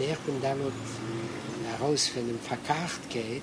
wenn ich bin damit heraus von dem Verkacht geht,